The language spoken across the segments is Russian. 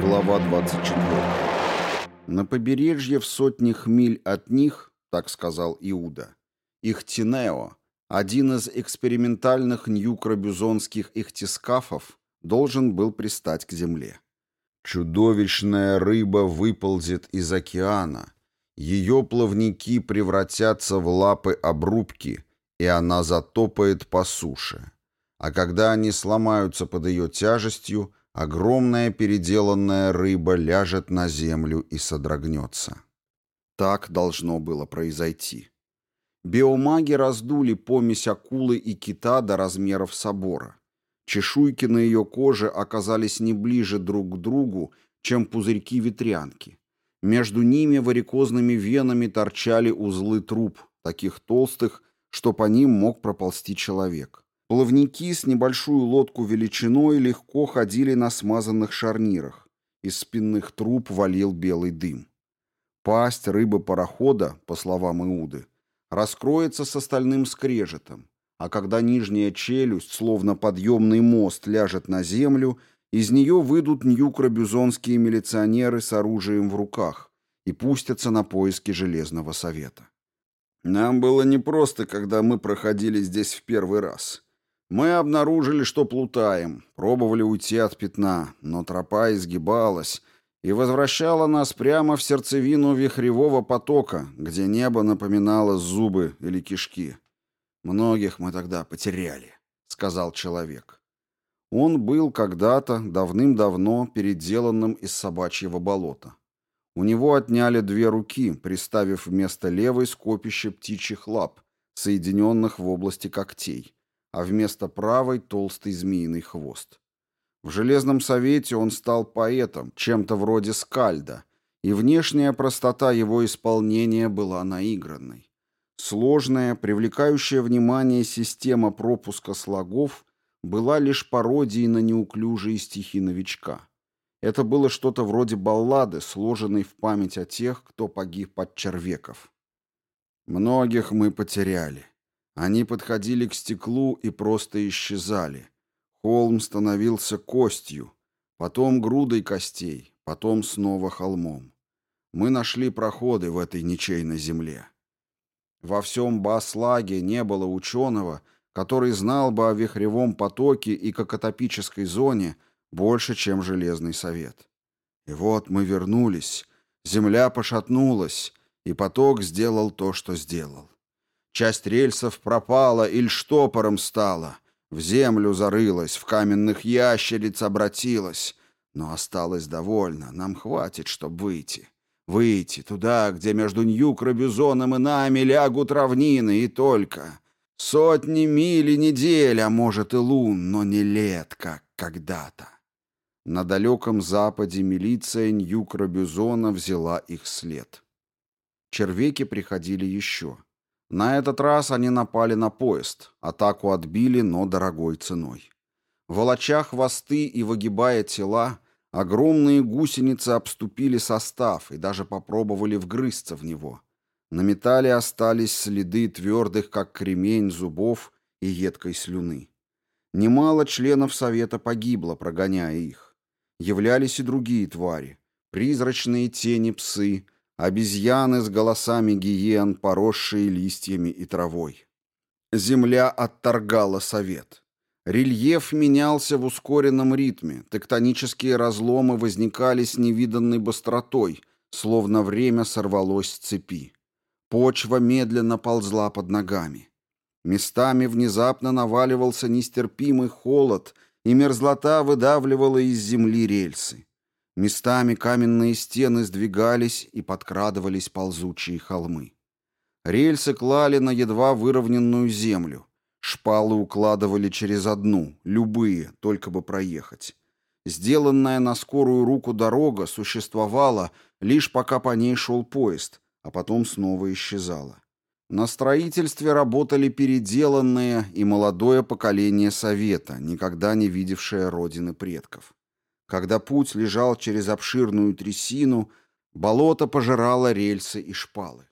Глава 24. На побережье в сотнях миль от них, так сказал Иуда, Ихтинео, один из экспериментальных ньюкробюзонских ихтискафов, должен был пристать к земле. Чудовищная рыба выползет из океана, ее плавники превратятся в лапы обрубки, и она затопает по суше. А когда они сломаются под ее тяжестью, огромная переделанная рыба ляжет на землю и содрогнется. Так должно было произойти. Биомаги раздули помесь акулы и кита до размеров собора. Чешуйки на ее коже оказались не ближе друг к другу, чем пузырьки ветрянки. Между ними варикозными венами торчали узлы труб, таких толстых, что по ним мог проползти человек. Плавники с небольшую лодку величиной легко ходили на смазанных шарнирах. Из спинных труб валил белый дым. Пасть рыбы-парохода, по словам Иуды, раскроется с остальным скрежетом, а когда нижняя челюсть, словно подъемный мост, ляжет на землю, из нее выйдут ньюкробюзонские милиционеры с оружием в руках и пустятся на поиски Железного Совета. Нам было непросто, когда мы проходили здесь в первый раз. Мы обнаружили, что плутаем, пробовали уйти от пятна, но тропа изгибалась и возвращала нас прямо в сердцевину вихревого потока, где небо напоминало зубы или кишки. Многих мы тогда потеряли, сказал человек. Он был когда-то давным-давно переделанным из собачьего болота. У него отняли две руки, приставив вместо левой скопище птичьих лап, соединенных в области когтей а вместо правой толстый змеиный хвост. В Железном Совете он стал поэтом, чем-то вроде скальда, и внешняя простота его исполнения была наигранной. Сложная, привлекающая внимание система пропуска слогов была лишь пародией на неуклюжие стихи новичка. Это было что-то вроде баллады, сложенной в память о тех, кто погиб под Червеков. Многих мы потеряли. Они подходили к стеклу и просто исчезали. Холм становился костью, потом грудой костей, потом снова холмом. Мы нашли проходы в этой ничейной земле. Во всем Баслаге не было ученого, который знал бы о вихревом потоке и кокотопической зоне больше, чем Железный Совет. И вот мы вернулись, земля пошатнулась, и поток сделал то, что сделал. Часть рельсов пропала или штопором стала, в землю зарылась, в каменных ящериц обратилась. Но осталось довольно, нам хватит, чтобы выйти. Выйти туда, где между Ньюк-Робюзоном и нами лягут равнины, и только. Сотни миль и недель, а может и лун, но не лет, как когда-то. На далеком западе милиция Ньюк-Робюзона взяла их след. Червеки приходили еще. На этот раз они напали на поезд, атаку отбили, но дорогой ценой. Волоча хвосты и выгибая тела, огромные гусеницы обступили состав и даже попробовали вгрызться в него. На металле остались следы твердых, как кремень, зубов и едкой слюны. Немало членов Совета погибло, прогоняя их. Являлись и другие твари. Призрачные тени псы, обезьяны с голосами гиен, поросшие листьями и травой. Земля отторгала совет. Рельеф менялся в ускоренном ритме, тектонические разломы возникали с невиданной быстротой, словно время сорвалось с цепи. Почва медленно ползла под ногами. Местами внезапно наваливался нестерпимый холод, и мерзлота выдавливала из земли рельсы. Местами каменные стены сдвигались и подкрадывались ползучие холмы. Рельсы клали на едва выровненную землю. Шпалы укладывали через одну, любые, только бы проехать. Сделанная на скорую руку дорога существовала, лишь пока по ней шел поезд, а потом снова исчезала. На строительстве работали переделанные и молодое поколение Совета, никогда не видевшее родины предков. Когда путь лежал через обширную трясину, болото пожирало рельсы и шпалы.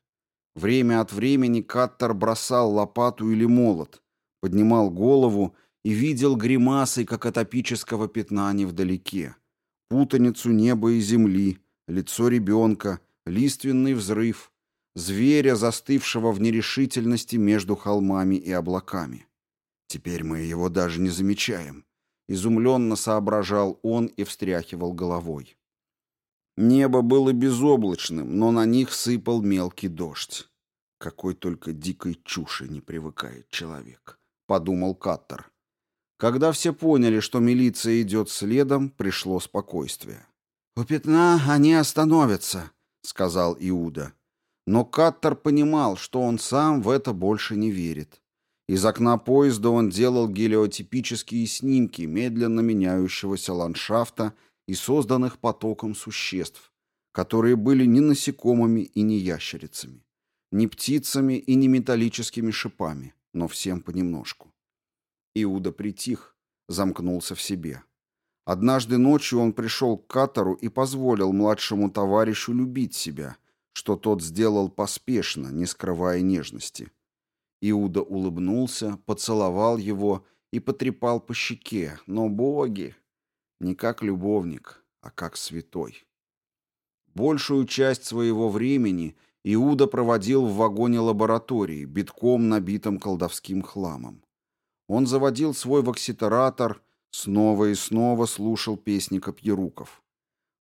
Время от времени Каттер бросал лопату или молот, поднимал голову и видел гримасы кокотопического пятна невдалеке, путаницу неба и земли, лицо ребенка, лиственный взрыв, зверя, застывшего в нерешительности между холмами и облаками. Теперь мы его даже не замечаем. Изумленно соображал он и встряхивал головой. Небо было безоблачным, но на них сыпал мелкий дождь. Какой только дикой чуши не привыкает человек, подумал Каттер. Когда все поняли, что милиция идет следом, пришло спокойствие. «У пятна они остановятся», — сказал Иуда. Но Каттер понимал, что он сам в это больше не верит. Из окна поезда он делал гелиотипические снимки медленно меняющегося ландшафта и созданных потоком существ, которые были не насекомыми и не ящерицами, не птицами и не металлическими шипами, но всем понемножку. Иуда притих, замкнулся в себе. Однажды ночью он пришел к Катару и позволил младшему товарищу любить себя, что тот сделал поспешно, не скрывая нежности. Иуда улыбнулся, поцеловал его и потрепал по щеке, но боги, не как любовник, а как святой. Большую часть своего времени Иуда проводил в вагоне лаборатории, битком набитом колдовским хламом. Он заводил свой вокситератор, снова и снова слушал песни копьеруков.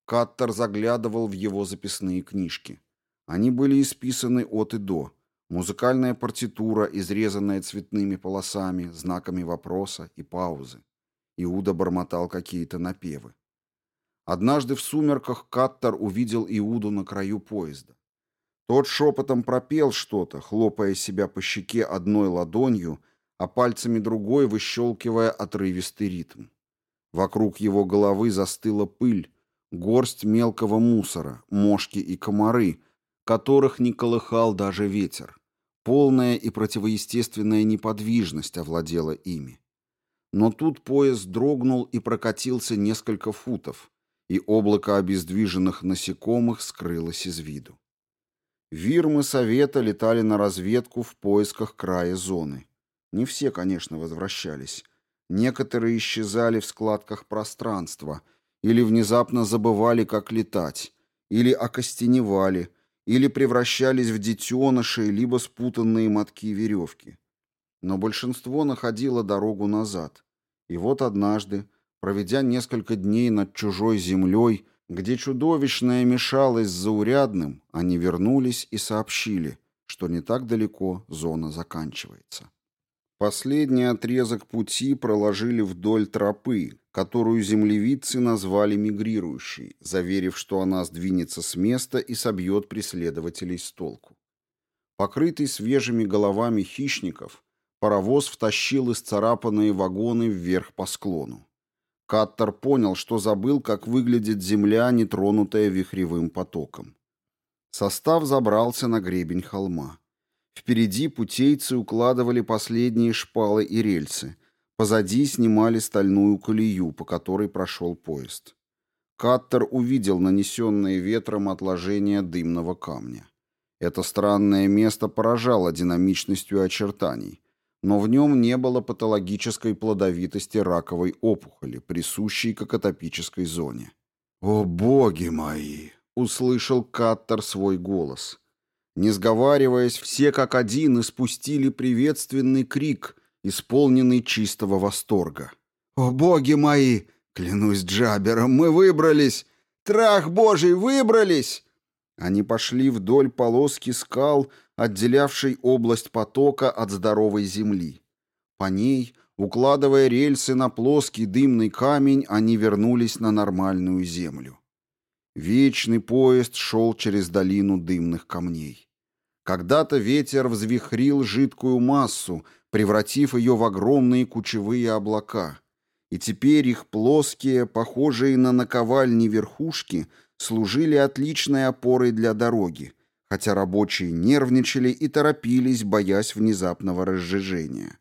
Каттер заглядывал в его записные книжки. Они были исписаны от и до. Музыкальная партитура, изрезанная цветными полосами, знаками вопроса и паузы. Иуда бормотал какие-то напевы. Однажды в сумерках Каттер увидел Иуду на краю поезда. Тот шепотом пропел что-то, хлопая себя по щеке одной ладонью, а пальцами другой выщелкивая отрывистый ритм. Вокруг его головы застыла пыль, горсть мелкого мусора, мошки и комары, которых не колыхал даже ветер. Полная и противоестественная неподвижность овладела ими. Но тут поезд дрогнул и прокатился несколько футов, и облако обездвиженных насекомых скрылось из виду. Вирмы Совета летали на разведку в поисках края зоны. Не все, конечно, возвращались. Некоторые исчезали в складках пространства, или внезапно забывали, как летать, или окостеневали, или превращались в детенышей, либо спутанные мотки веревки но большинство находило дорогу назад. И вот однажды, проведя несколько дней над чужой землей, где чудовищное мешалось с заурядным, они вернулись и сообщили, что не так далеко зона заканчивается. Последний отрезок пути проложили вдоль тропы, которую землевидцы назвали мигрирующей, заверив, что она сдвинется с места и собьет преследователей с толку. Покрытый свежими головами хищников, Паровоз втащил исцарапанные вагоны вверх по склону. Каттер понял, что забыл, как выглядит земля, нетронутая вихревым потоком. Состав забрался на гребень холма. Впереди путейцы укладывали последние шпалы и рельсы. Позади снимали стальную колею, по которой прошел поезд. Каттер увидел нанесенные ветром отложения дымного камня. Это странное место поражало динамичностью очертаний но в нем не было патологической плодовитости раковой опухоли, присущей кокотопической зоне. «О, боги мои!» — услышал Каттер свой голос. Не сговариваясь, все как один испустили приветственный крик, исполненный чистого восторга. «О, боги мои! Клянусь Джабером, мы выбрались! Трах божий, выбрались!» Они пошли вдоль полоски скал, отделявшей область потока от здоровой земли. По ней, укладывая рельсы на плоский дымный камень, они вернулись на нормальную землю. Вечный поезд шел через долину дымных камней. Когда-то ветер взвихрил жидкую массу, превратив ее в огромные кучевые облака, и теперь их плоские, похожие на наковальни верхушки, служили отличной опорой для дороги, хотя рабочие нервничали и торопились, боясь внезапного разжижения.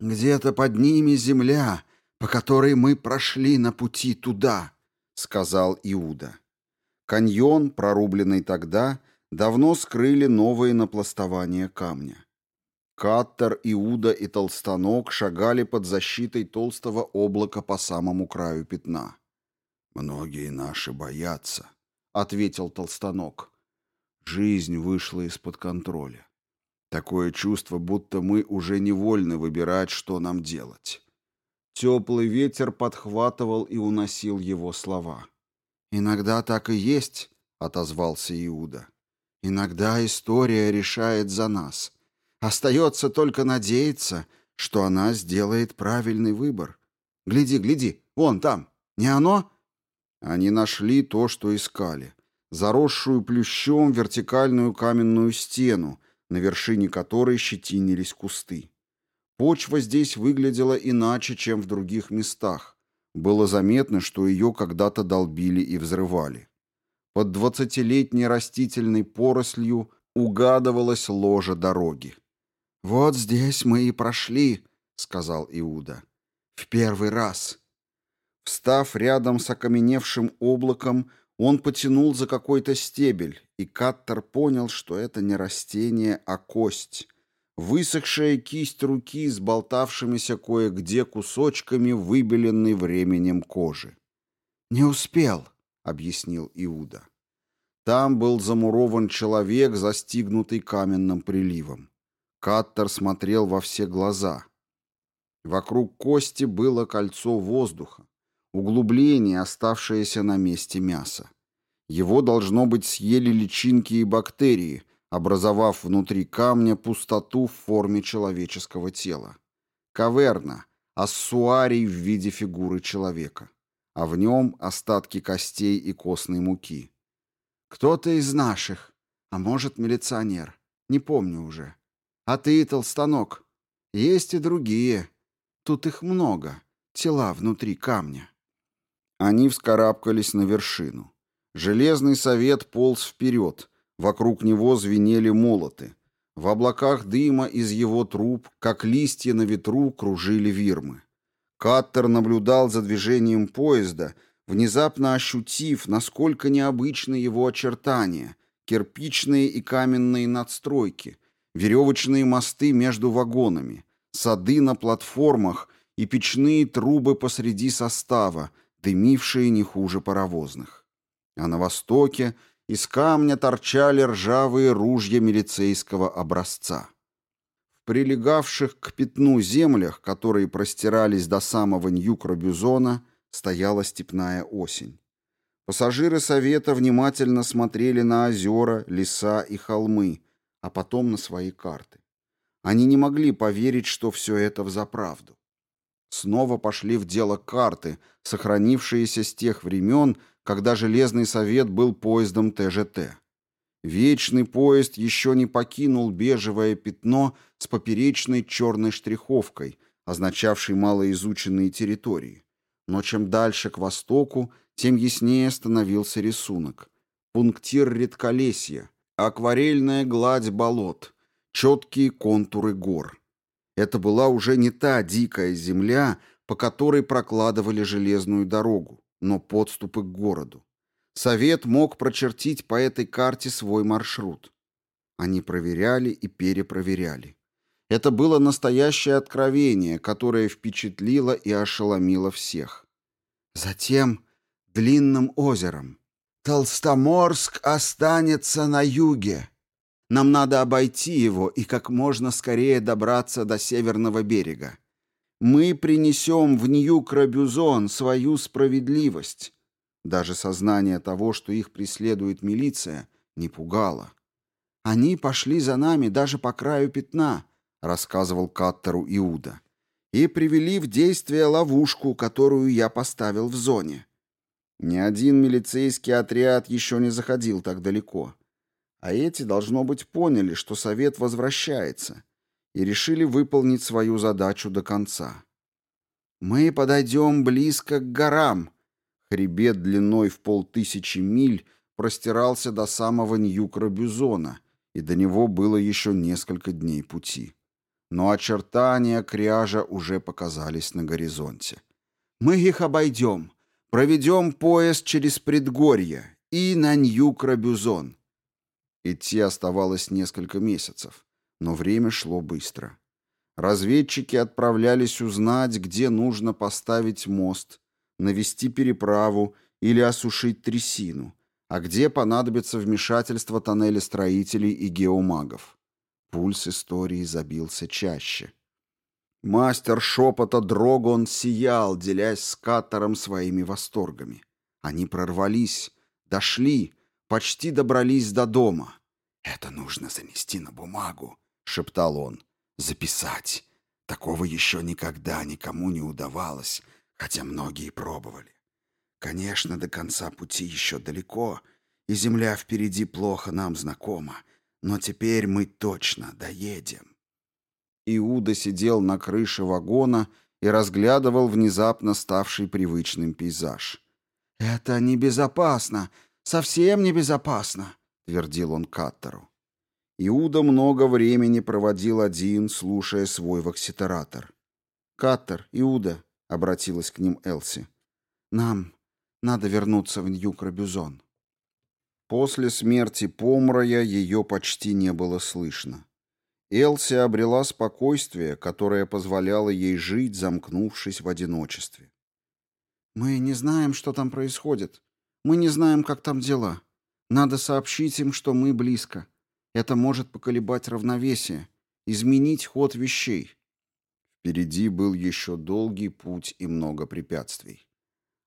«Где-то под ними земля, по которой мы прошли на пути туда», — сказал Иуда. Каньон, прорубленный тогда, давно скрыли новые напластования камня. Каттер, Иуда и Толстанок шагали под защитой толстого облака по самому краю пятна. «Многие наши боятся», — ответил Толстанок. «Жизнь вышла из-под контроля. Такое чувство, будто мы уже невольны выбирать, что нам делать». Теплый ветер подхватывал и уносил его слова. «Иногда так и есть», — отозвался Иуда. «Иногда история решает за нас. Остается только надеяться, что она сделает правильный выбор. Гляди, гляди, вон там, не оно?» Они нашли то, что искали. Заросшую плющом вертикальную каменную стену, на вершине которой щетинились кусты. Почва здесь выглядела иначе, чем в других местах. Было заметно, что ее когда-то долбили и взрывали. Под двадцатилетней растительной порослью угадывалась ложа дороги. «Вот здесь мы и прошли», — сказал Иуда. «В первый раз». Встав рядом с окаменевшим облаком, он потянул за какой-то стебель, и Каттер понял, что это не растение, а кость. Высохшая кисть руки с болтавшимися кое-где кусочками выбеленной временем кожи. «Не успел», — объяснил Иуда. Там был замурован человек, застигнутый каменным приливом. Каттер смотрел во все глаза. Вокруг кости было кольцо воздуха углубление, оставшееся на месте мяса. Его, должно быть, съели личинки и бактерии, образовав внутри камня пустоту в форме человеческого тела. Каверна, ассуарий в виде фигуры человека, а в нем остатки костей и костной муки. Кто-то из наших, а может, милиционер, не помню уже. А ты, толстанок, есть и другие. Тут их много, тела внутри камня. Они вскарабкались на вершину. Железный совет полз вперед. Вокруг него звенели молоты. В облаках дыма из его труб, как листья на ветру, кружили вирмы. Каттер наблюдал за движением поезда, внезапно ощутив, насколько необычны его очертания, кирпичные и каменные надстройки, веревочные мосты между вагонами, сады на платформах и печные трубы посреди состава, дымившие не хуже паровозных. А на востоке из камня торчали ржавые ружья милицейского образца. Прилегавших к пятну землях, которые простирались до самого Ньюкра-Бюзона, стояла степная осень. Пассажиры совета внимательно смотрели на озера, леса и холмы, а потом на свои карты. Они не могли поверить, что все это взаправду. Снова пошли в дело карты, сохранившиеся с тех времен, когда Железный Совет был поездом ТЖТ. Вечный поезд еще не покинул бежевое пятно с поперечной черной штриховкой, означавшей малоизученные территории. Но чем дальше к востоку, тем яснее становился рисунок. Пунктир редколесья, акварельная гладь болот, четкие контуры гор. Это была уже не та дикая земля, по которой прокладывали железную дорогу, но подступы к городу. Совет мог прочертить по этой карте свой маршрут. Они проверяли и перепроверяли. Это было настоящее откровение, которое впечатлило и ошеломило всех. Затем длинным озером. Толстоморск останется на юге. Нам надо обойти его и как можно скорее добраться до северного берега. Мы принесем в Нью-Крабюзон свою справедливость. Даже сознание того, что их преследует милиция, не пугало. Они пошли за нами даже по краю пятна, рассказывал Каттеру Иуда, и привели в действие ловушку, которую я поставил в зоне. Ни один милицейский отряд еще не заходил так далеко. А эти, должно быть, поняли, что совет возвращается, и решили выполнить свою задачу до конца. «Мы подойдем близко к горам». Хребет длиной в полтысячи миль простирался до самого Ньюкра-Бюзона, и до него было еще несколько дней пути. Но очертания кряжа уже показались на горизонте. «Мы их обойдем, проведем поезд через предгорье и на Ньюкра-Бюзон. Идти оставалось несколько месяцев. Но время шло быстро. Разведчики отправлялись узнать, где нужно поставить мост, навести переправу или осушить трясину, а где понадобится вмешательство тоннелестроителей и геомагов. Пульс истории забился чаще. Мастер шепота Дрогон сиял, делясь с Каттером своими восторгами. Они прорвались, дошли, почти добрались до дома. «Это нужно занести на бумагу», — шептал он. «Записать. Такого еще никогда никому не удавалось, хотя многие пробовали. Конечно, до конца пути еще далеко, и земля впереди плохо нам знакома, но теперь мы точно доедем». Иуда сидел на крыше вагона и разглядывал внезапно ставший привычным пейзаж. «Это небезопасно, совсем небезопасно», — твердил он Каттеру. Иуда много времени проводил один, слушая свой вокситератор. «Каттер, Иуда», — обратилась к ним Элси, — «нам надо вернуться в Нью-Крабюзон». После смерти Помрая ее почти не было слышно. Элси обрела спокойствие, которое позволяло ей жить, замкнувшись в одиночестве. «Мы не знаем, что там происходит. Мы не знаем, как там дела. Надо сообщить им, что мы близко. Это может поколебать равновесие, изменить ход вещей». Впереди был еще долгий путь и много препятствий.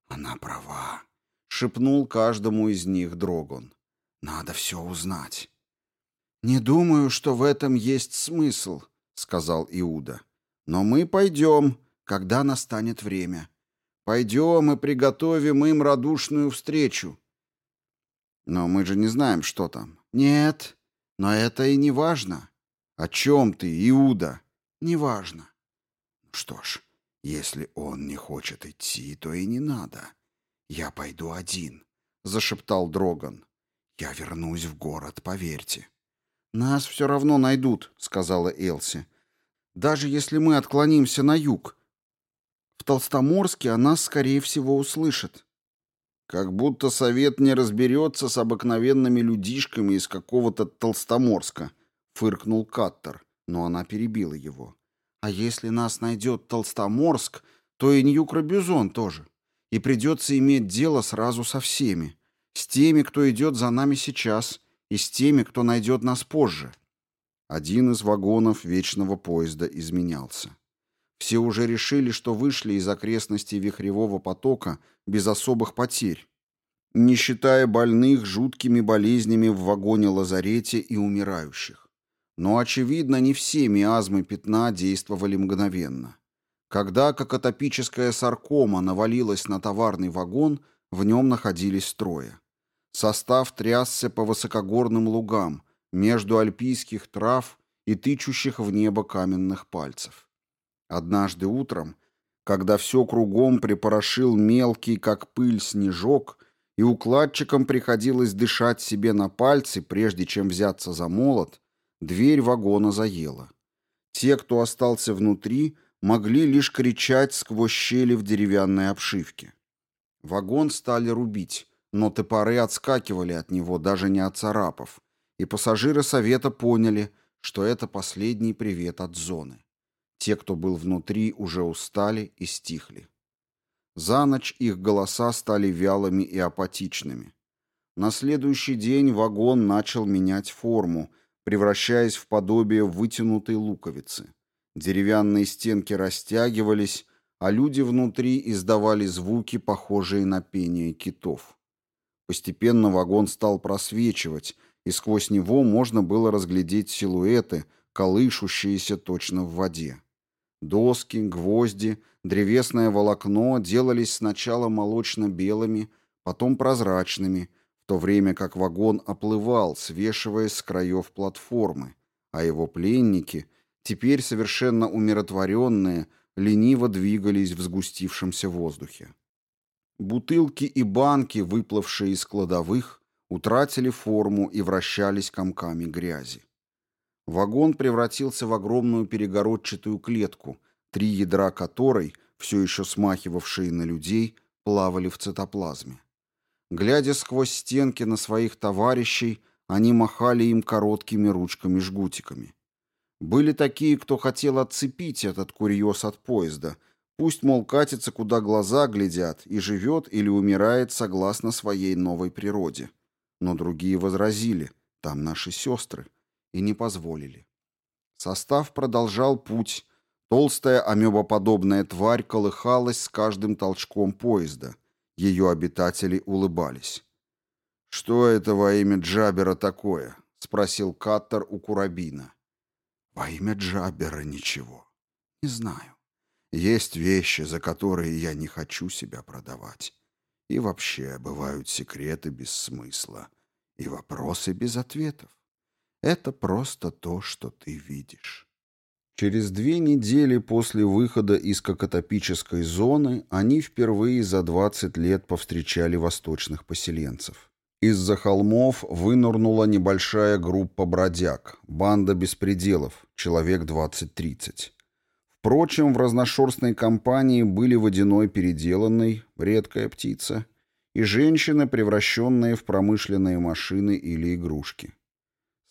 «Она права», — шепнул каждому из них Дрогон. «Надо все узнать». «Не думаю, что в этом есть смысл», — сказал Иуда. «Но мы пойдем, когда настанет время. Пойдем и приготовим им радушную встречу». «Но мы же не знаем, что там». «Нет, но это и не важно». «О чем ты, Иуда?» «Не важно». «Что ж, если он не хочет идти, то и не надо. Я пойду один», — зашептал Дроган. «Я вернусь в город, поверьте». «Нас все равно найдут», — сказала Элси. «Даже если мы отклонимся на юг. В Толстоморске о нас, скорее всего, услышат». «Как будто совет не разберется с обыкновенными людишками из какого-то Толстоморска», — фыркнул Каттер, но она перебила его. «А если нас найдет Толстоморск, то и Нью-Крабюзон тоже. И придется иметь дело сразу со всеми. С теми, кто идет за нами сейчас» и с теми, кто найдет нас позже. Один из вагонов вечного поезда изменялся. Все уже решили, что вышли из окрестностей вихревого потока без особых потерь, не считая больных жуткими болезнями в вагоне-лазарете и умирающих. Но, очевидно, не все миазмы пятна действовали мгновенно. Когда какотопическая саркома навалилась на товарный вагон, в нем находились трое. Состав трясся по высокогорным лугам, между альпийских трав и тычущих в небо каменных пальцев. Однажды утром, когда все кругом припорошил мелкий, как пыль, снежок, и укладчикам приходилось дышать себе на пальцы, прежде чем взяться за молот, дверь вагона заела. Те, кто остался внутри, могли лишь кричать сквозь щели в деревянной обшивке. Вагон стали рубить, но топоры отскакивали от него, даже не отцарапав, и пассажиры совета поняли, что это последний привет от зоны. Те, кто был внутри, уже устали и стихли. За ночь их голоса стали вялыми и апатичными. На следующий день вагон начал менять форму, превращаясь в подобие вытянутой луковицы. Деревянные стенки растягивались, а люди внутри издавали звуки, похожие на пение китов. Постепенно вагон стал просвечивать, и сквозь него можно было разглядеть силуэты, колышущиеся точно в воде. Доски, гвозди, древесное волокно делались сначала молочно-белыми, потом прозрачными, то время как вагон оплывал, свешиваясь с краев платформы, а его пленники, теперь совершенно умиротворенные, лениво двигались в сгустившемся воздухе. Бутылки и банки, выплывшие из кладовых, утратили форму и вращались комками грязи. Вагон превратился в огромную перегородчатую клетку, три ядра которой, все еще смахивавшие на людей, плавали в цитоплазме. Глядя сквозь стенки на своих товарищей, они махали им короткими ручками-жгутиками. Были такие, кто хотел отцепить этот курьез от поезда. Пусть, мол, катится, куда глаза глядят, и живет или умирает согласно своей новой природе. Но другие возразили, там наши сестры, и не позволили. Состав продолжал путь. Толстая амебоподобная тварь колыхалась с каждым толчком поезда. Ее обитатели улыбались. «Что это во имя Джабера такое?» — спросил Каттер у Курабина. «Во имя Джабера ничего. Не знаю. Есть вещи, за которые я не хочу себя продавать. И вообще бывают секреты без смысла и вопросы без ответов. Это просто то, что ты видишь». Через две недели после выхода из кокотопической зоны они впервые за 20 лет повстречали восточных поселенцев. Из-за холмов вынырнула небольшая группа бродяг, банда беспределов, человек 20-30. Впрочем, в разношерстной компании были водяной переделанный, редкая птица, и женщины, превращенные в промышленные машины или игрушки.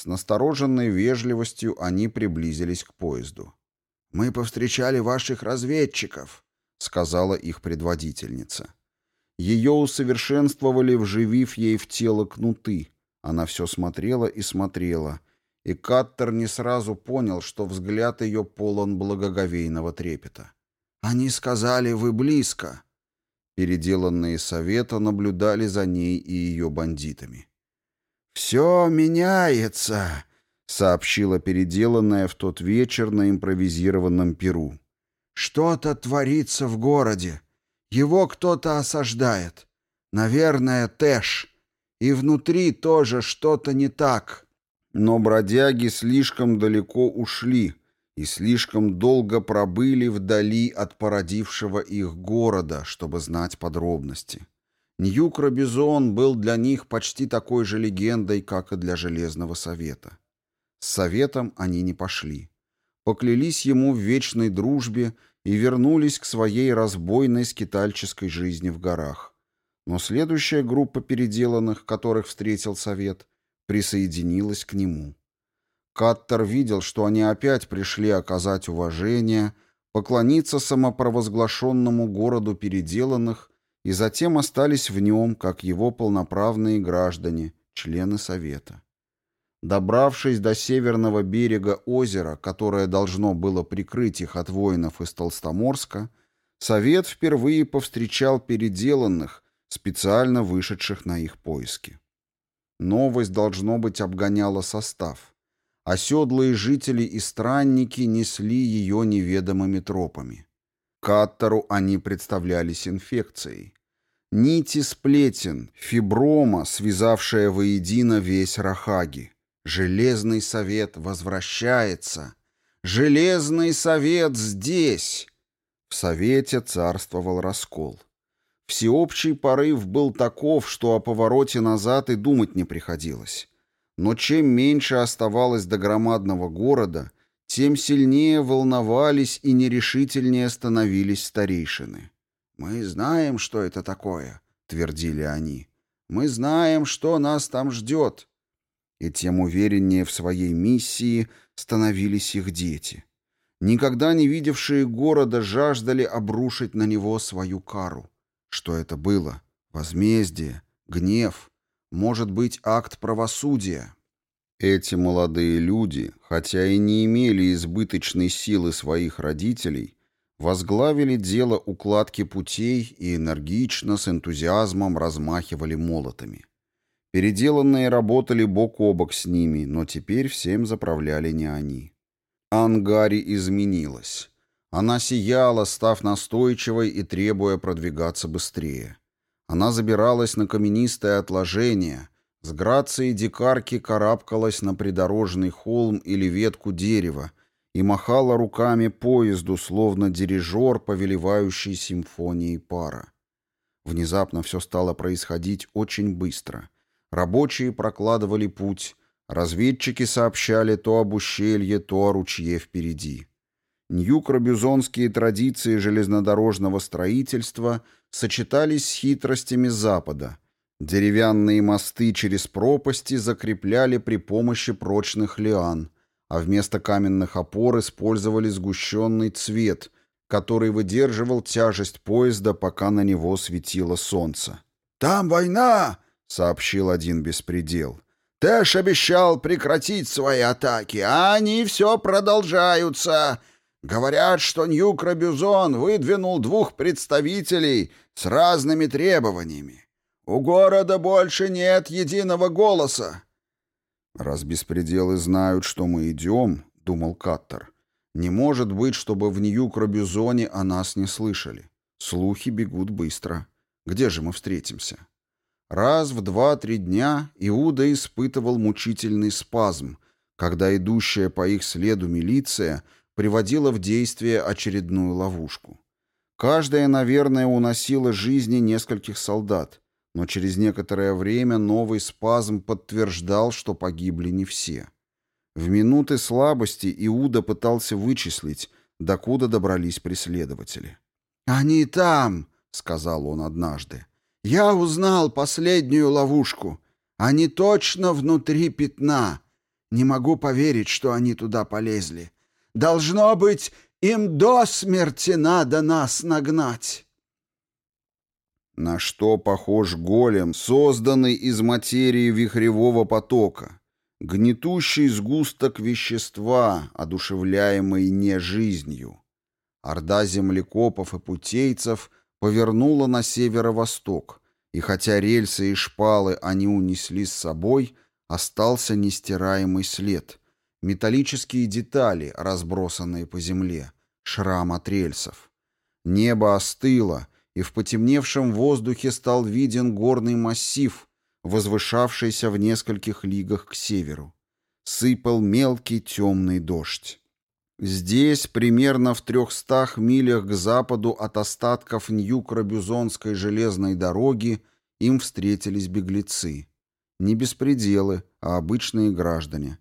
С настороженной вежливостью они приблизились к поезду. «Мы повстречали ваших разведчиков», — сказала их предводительница. Ее усовершенствовали, вживив ей в тело кнуты. Она все смотрела и смотрела, и Каттер не сразу понял, что взгляд ее полон благоговейного трепета. «Они сказали, вы близко!» Переделанные совета наблюдали за ней и ее бандитами. «Все меняется», — сообщила переделанная в тот вечер на импровизированном перу. «Что-то творится в городе. Его кто-то осаждает. Наверное, Тэш. И внутри тоже что-то не так. Но бродяги слишком далеко ушли и слишком долго пробыли вдали от породившего их города, чтобы знать подробности. Ньюк-Робизон был для них почти такой же легендой, как и для Железного Совета. С Советом они не пошли. Поклялись ему в вечной дружбе и вернулись к своей разбойной скитальческой жизни в горах. Но следующая группа переделанных, которых встретил совет, присоединилась к нему. Каттер видел, что они опять пришли оказать уважение, поклониться самопровозглашенному городу переделанных и затем остались в нем, как его полноправные граждане, члены совета. Добравшись до северного берега озера, которое должно было прикрыть их от воинов из Толстоморска, Совет впервые повстречал переделанных, специально вышедших на их поиски. Новость, должно быть, обгоняла состав. Оседлые жители и странники несли ее неведомыми тропами. Каттеру они представлялись инфекцией. Нити сплетен, фиброма, связавшая воедино весь Рахаги. Железный совет возвращается. Железный совет здесь. В совете царствовал раскол. Всеобщий порыв был таков, что о повороте назад и думать не приходилось. Но чем меньше оставалось до громадного города, тем сильнее волновались и нерешительнее становились старейшины. «Мы знаем, что это такое», — твердили они. «Мы знаем, что нас там ждет и тем увереннее в своей миссии становились их дети. Никогда не видевшие города жаждали обрушить на него свою кару. Что это было? Возмездие? Гнев? Может быть, акт правосудия? Эти молодые люди, хотя и не имели избыточной силы своих родителей, возглавили дело укладки путей и энергично, с энтузиазмом размахивали молотами. Переделанные работали бок о бок с ними, но теперь всем заправляли не они. Ангари изменилась. Она сияла, став настойчивой и требуя продвигаться быстрее. Она забиралась на каменистое отложение, с грацией дикарки карабкалась на придорожный холм или ветку дерева и махала руками поезду, словно дирижер, повелевающий симфонией пара. Внезапно все стало происходить очень быстро — Рабочие прокладывали путь, разведчики сообщали то об ущелье, то о ручье впереди. Ньюк-робюзонские традиции железнодорожного строительства сочетались с хитростями Запада. Деревянные мосты через пропасти закрепляли при помощи прочных лиан, а вместо каменных опор использовали сгущенный цвет, который выдерживал тяжесть поезда, пока на него светило солнце. «Там война!» — сообщил один беспредел. «Тэш обещал прекратить свои атаки, а они все продолжаются. Говорят, что Ньюк-Рабюзон выдвинул двух представителей с разными требованиями. У города больше нет единого голоса. «Раз беспределы знают, что мы идем», — думал Каттер, — «не может быть, чтобы в Нью-Крабюзоне о нас не слышали. Слухи бегут быстро. Где же мы встретимся?» Раз в два-три дня Иуда испытывал мучительный спазм, когда идущая по их следу милиция приводила в действие очередную ловушку. Каждая, наверное, уносила жизни нескольких солдат, но через некоторое время новый спазм подтверждал, что погибли не все. В минуты слабости Иуда пытался вычислить, докуда добрались преследователи. «Они там!» — сказал он однажды. «Я узнал последнюю ловушку. Они точно внутри пятна. Не могу поверить, что они туда полезли. Должно быть, им до смерти надо нас нагнать». На что похож голем, созданный из материи вихревого потока? Гнетущий сгусток вещества, одушевляемый не жизнью. Орда землекопов и путейцев повернула на северо-восток, и хотя рельсы и шпалы они унесли с собой, остался нестираемый след. Металлические детали, разбросанные по земле, шрам от рельсов. Небо остыло, и в потемневшем воздухе стал виден горный массив, возвышавшийся в нескольких лигах к северу. Сыпал мелкий темный дождь. Здесь, примерно в трехстах милях к западу от остатков Нью-Крабюзонской железной дороги, им встретились беглецы. Не беспределы, а обычные граждане.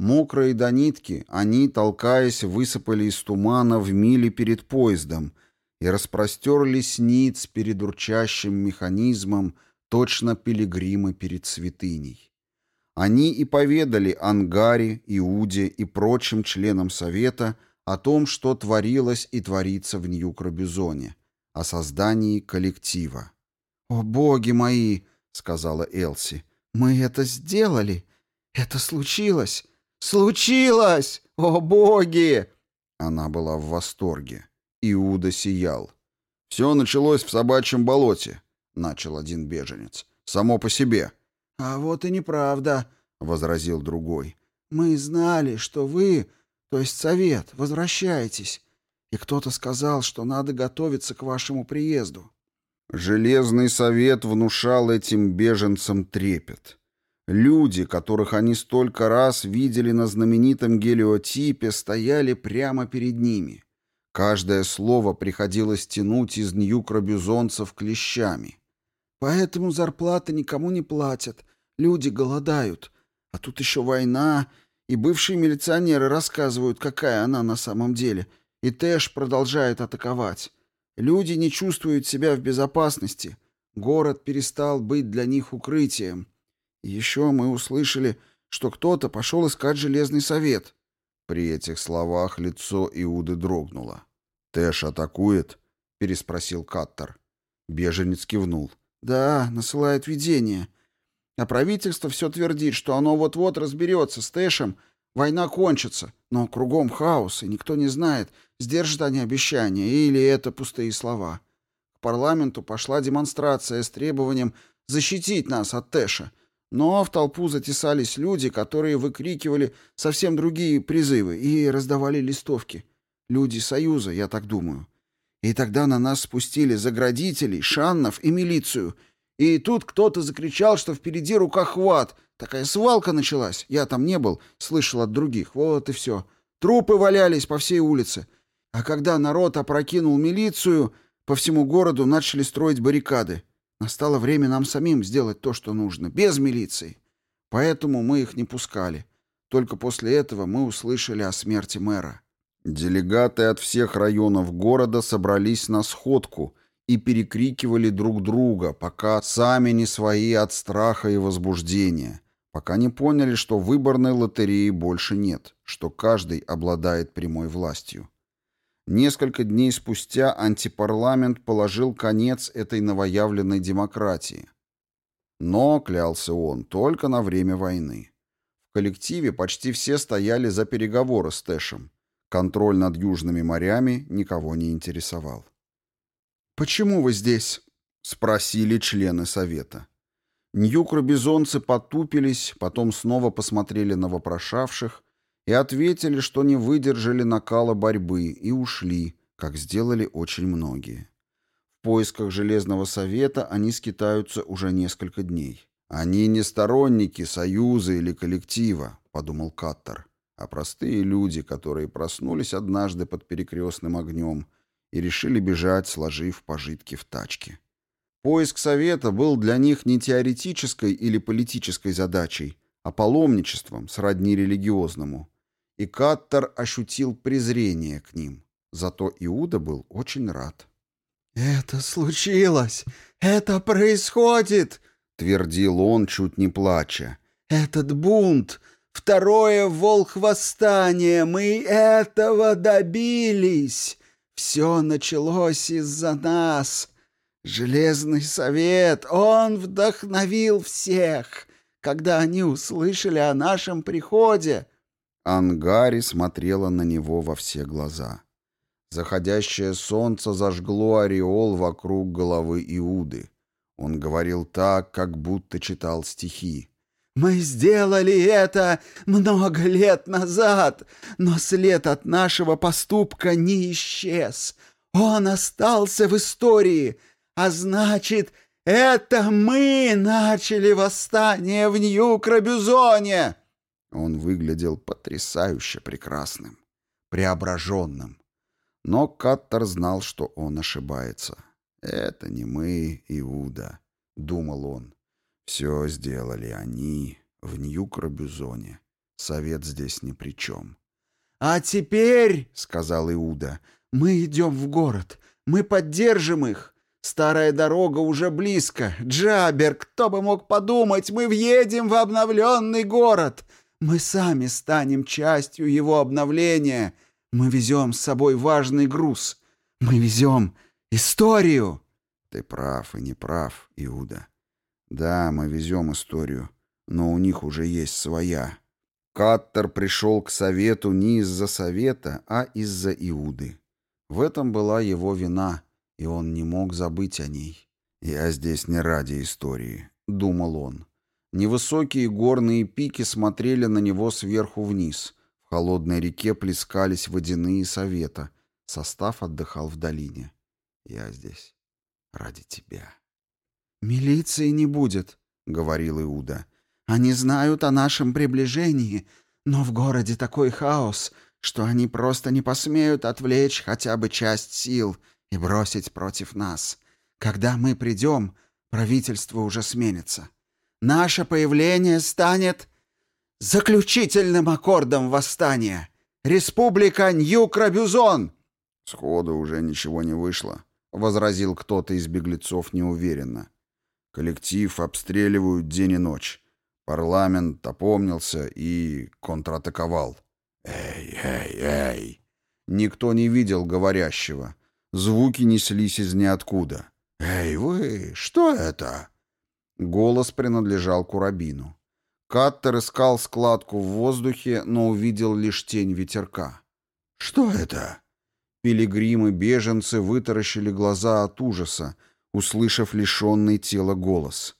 Мокрые до нитки, они, толкаясь, высыпали из тумана в миле перед поездом — и распростерлись ниц перед урчащим механизмом, точно пилигримы перед святыней. Они и поведали Ангаре, Иуде и прочим членам Совета о том, что творилось и творится в Нью-Крабюзоне, о создании коллектива. «О, боги мои!» — сказала Элси. «Мы это сделали! Это случилось! Случилось! О, боги!» Она была в восторге. Иуда сиял. «Все началось в собачьем болоте», — начал один беженец. «Само по себе». «А вот и неправда», — возразил другой. «Мы знали, что вы, то есть совет, возвращаетесь, и кто-то сказал, что надо готовиться к вашему приезду». Железный совет внушал этим беженцам трепет. Люди, которых они столько раз видели на знаменитом гелиотипе, стояли прямо перед ними. Каждое слово приходилось тянуть из ньюкробюзонцев клещами. Поэтому зарплаты никому не платят, люди голодают. А тут еще война, и бывшие милиционеры рассказывают, какая она на самом деле. И Тэш продолжает атаковать. Люди не чувствуют себя в безопасности. Город перестал быть для них укрытием. И еще мы услышали, что кто-то пошел искать Железный Совет. При этих словах лицо Иуды дрогнуло. «Тэш атакует?» — переспросил Каттер. Беженец кивнул. «Да, насылает видение. А правительство все твердит, что оно вот-вот разберется с Тэшем, война кончится, но кругом хаос, и никто не знает, сдержат они обещания или это пустые слова. К парламенту пошла демонстрация с требованием защитить нас от Тэша, но в толпу затесались люди, которые выкрикивали совсем другие призывы и раздавали листовки. Люди Союза, я так думаю. И тогда на нас спустили заградителей, шаннов и милицию. И тут кто-то закричал, что впереди рукохват. Такая свалка началась. Я там не был, слышал от других. Вот и все. Трупы валялись по всей улице. А когда народ опрокинул милицию, по всему городу начали строить баррикады. Настало время нам самим сделать то, что нужно, без милиции. Поэтому мы их не пускали. Только после этого мы услышали о смерти мэра. Делегаты от всех районов города собрались на сходку и перекрикивали друг друга, пока сами не свои от страха и возбуждения, пока не поняли, что выборной лотереи больше нет, что каждый обладает прямой властью. Несколько дней спустя антипарламент положил конец этой новоявленной демократии. Но, клялся он, только на время войны. В коллективе почти все стояли за переговоры с Тэшем. Контроль над южными морями никого не интересовал. «Почему вы здесь?» — спросили члены совета. Ньюкробизонцы потупились, потом снова посмотрели на вопрошавших и ответили, что не выдержали накала борьбы и ушли, как сделали очень многие. В поисках Железного Совета они скитаются уже несколько дней. «Они не сторонники союза или коллектива», — подумал Каттер, «а простые люди, которые проснулись однажды под перекрестным огнем и решили бежать, сложив пожитки в тачке». Поиск совета был для них не теоретической или политической задачей, а паломничеством, сродни религиозному. И Каттер ощутил презрение к ним. Зато Иуда был очень рад. «Это случилось! Это происходит!» — твердил он, чуть не плача. «Этот бунт! Второе волхвосстание! Мы этого добились! Все началось из-за нас! Железный совет, он вдохновил всех, когда они услышали о нашем приходе. Ангари смотрела на него во все глаза. Заходящее солнце зажгло ореол вокруг головы Иуды. Он говорил так, как будто читал стихи. «Мы сделали это много лет назад, но след от нашего поступка не исчез. Он остался в истории, а значит, это мы начали восстание в Нью-Крабюзоне!» Он выглядел потрясающе прекрасным, преображенным. Но Каттер знал, что он ошибается. «Это не мы, Иуда», — думал он. «Все сделали они в Нью-Крабюзоне. Совет здесь ни при чем». «А теперь», — сказал Иуда, — «мы идем в город. Мы поддержим их. Старая дорога уже близко. Джабер, кто бы мог подумать, мы въедем в обновленный город. Мы сами станем частью его обновления. Мы везем с собой важный груз. Мы везем историю. Ты прав и не прав, Иуда. Да, мы везем историю, но у них уже есть своя. Каттер пришел к совету не из-за совета, а из-за Иуды. В этом была его вина — и он не мог забыть о ней. «Я здесь не ради истории», — думал он. Невысокие горные пики смотрели на него сверху вниз. В холодной реке плескались водяные совета. Состав отдыхал в долине. «Я здесь ради тебя». «Милиции не будет», — говорил Иуда. «Они знают о нашем приближении, но в городе такой хаос, что они просто не посмеют отвлечь хотя бы часть сил, и бросить против нас. Когда мы придем, правительство уже сменится. Наше появление станет заключительным аккордом восстания. Республика Нью-Крабюзон!» «Сходу уже ничего не вышло», — возразил кто-то из беглецов неуверенно. «Коллектив обстреливают день и ночь. Парламент опомнился и контратаковал». «Эй, эй, эй!» Никто не видел говорящего. Звуки неслись из ниоткуда. «Эй, вы, что это?» Голос принадлежал Курабину. Каттер искал складку в воздухе, но увидел лишь тень ветерка. «Что это?» Пилигримы-беженцы вытаращили глаза от ужаса, услышав лишенный тела голос.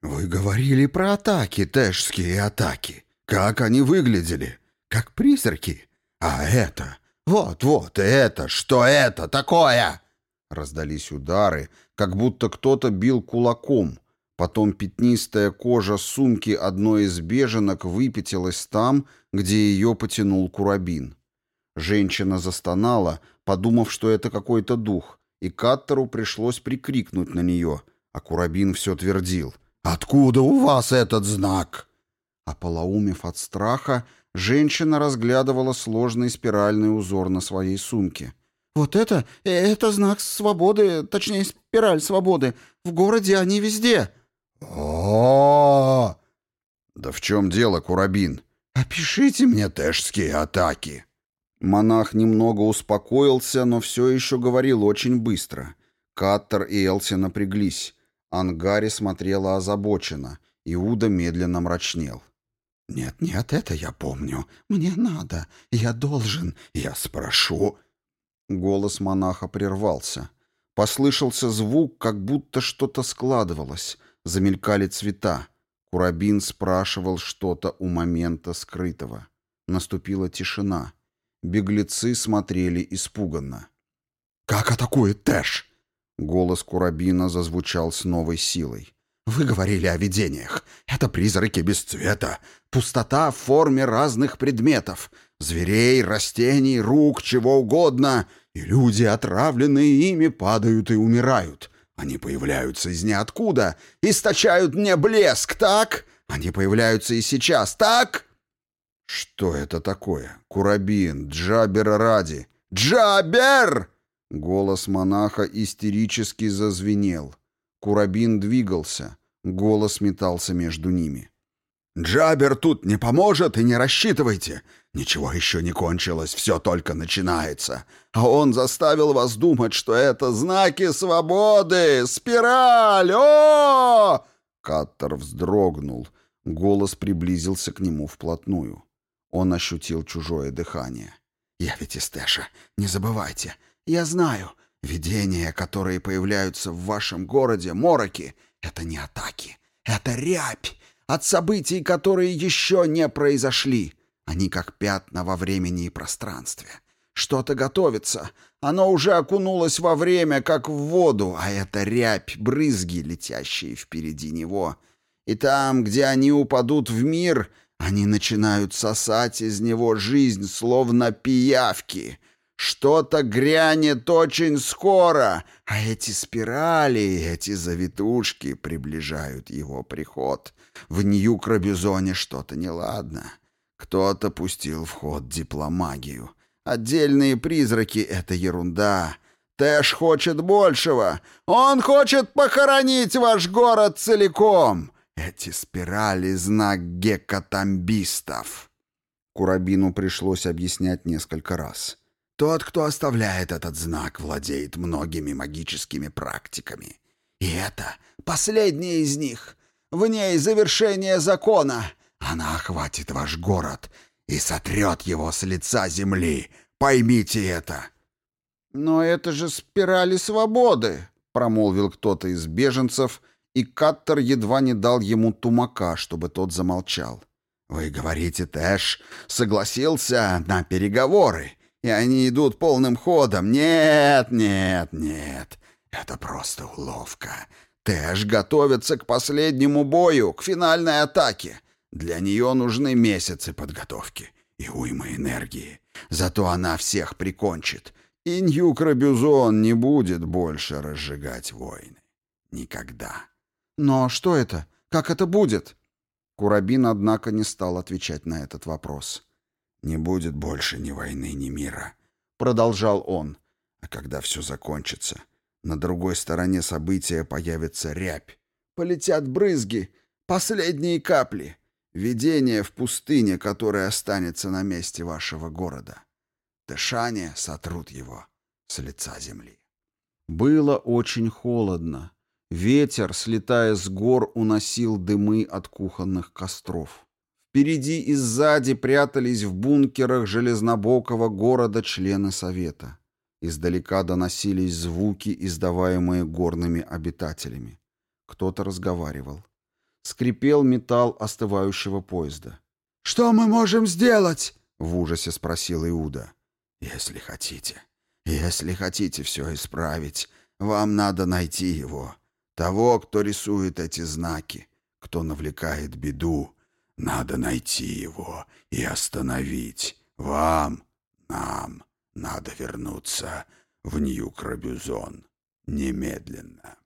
«Вы говорили про атаки, тэшские атаки. Как они выглядели? Как призраки? А это? «Вот-вот, это, что это такое?» Раздались удары, как будто кто-то бил кулаком. Потом пятнистая кожа сумки одной из беженок выпятилась там, где ее потянул Курабин. Женщина застонала, подумав, что это какой-то дух, и Каттеру пришлось прикрикнуть на нее, а Курабин все твердил. «Откуда у вас этот знак?» Ополоумев от страха, Женщина разглядывала сложный спиральный узор на своей сумке. «Вот это... Это знак свободы, точнее, спираль свободы. В городе они везде». О, «Да в чем дело, Курабин? Опишите мне тэшские атаки!» Монах немного успокоился, но все еще говорил очень быстро. Каттер и Элси напряглись. Ангари смотрела озабоченно. Иуда медленно мрачнел. «Нет-нет, это я помню. Мне надо. Я должен. Я спрошу». Голос монаха прервался. Послышался звук, как будто что-то складывалось. Замелькали цвета. Курабин спрашивал что-то у момента скрытого. Наступила тишина. Беглецы смотрели испуганно. «Как атакует Тэш?» Голос Курабина зазвучал с новой силой. Вы говорили о видениях. Это призраки без цвета. Пустота в форме разных предметов. Зверей, растений, рук, чего угодно. И люди, отравленные ими, падают и умирают. Они появляются из ниоткуда, источают мне блеск, так? Они появляются и сейчас, так? Что это такое? Курабин, Джабер ради. Джабер! Голос монаха истерически зазвенел. Курабин двигался. Голос метался между ними. «Джабер тут не поможет и не рассчитывайте. Ничего еще не кончилось, все только начинается. А он заставил вас думать, что это знаки свободы! Спираль! О!» Каттер вздрогнул. Голос приблизился к нему вплотную. Он ощутил чужое дыхание. «Я ведь из не забывайте. Я знаю, видения, которые появляются в вашем городе, мороки — это не атаки. Это рябь от событий, которые еще не произошли. Они как пятна во времени и пространстве. Что-то готовится. Оно уже окунулось во время, как в воду, а это рябь, брызги, летящие впереди него. И там, где они упадут в мир, они начинают сосать из него жизнь, словно пиявки. Что-то грянет очень скоро, а эти спирали, эти завитушки приближают его приход. В Нью-Крабюзоне что-то неладно. Кто-то пустил в ход дипломагию. Отдельные призраки — это ерунда. Тэш хочет большего. Он хочет похоронить ваш город целиком. Эти спирали — знак гекатамбистов. Курабину пришлось объяснять несколько раз. Тот, кто оставляет этот знак, владеет многими магическими практиками. И это последняя из них. В ней завершение закона. Она охватит ваш город и сотрет его с лица земли. Поймите это. «Но это же спирали свободы», — промолвил кто-то из беженцев, и Каттер едва не дал ему тумака, чтобы тот замолчал. «Вы говорите, Тэш согласился на переговоры и они идут полным ходом. Нет, нет, нет. Это просто уловка. Тэш готовится к последнему бою, к финальной атаке. Для нее нужны месяцы подготовки и уйма энергии. Зато она всех прикончит. И Ньюк-Рабюзон не будет больше разжигать войны. Никогда. Но что это? Как это будет? Курабин, однако, не стал отвечать на этот вопрос. «Не будет больше ни войны, ни мира», — продолжал он. «А когда все закончится, на другой стороне события появится рябь. Полетят брызги, последние капли, видение в пустыне, которое останется на месте вашего города. Дышание сотрут его с лица земли». Было очень холодно. Ветер, слетая с гор, уносил дымы от кухонных костров. Впереди и сзади прятались в бункерах железнобокого города члены Совета. Издалека доносились звуки, издаваемые горными обитателями. Кто-то разговаривал. Скрипел металл остывающего поезда. «Что мы можем сделать?» — в ужасе спросил Иуда. «Если хотите, если хотите все исправить, вам надо найти его, того, кто рисует эти знаки, кто навлекает беду, надо найти его и остановить. Вам, нам, надо вернуться в Нью-Крабюзон. Немедленно.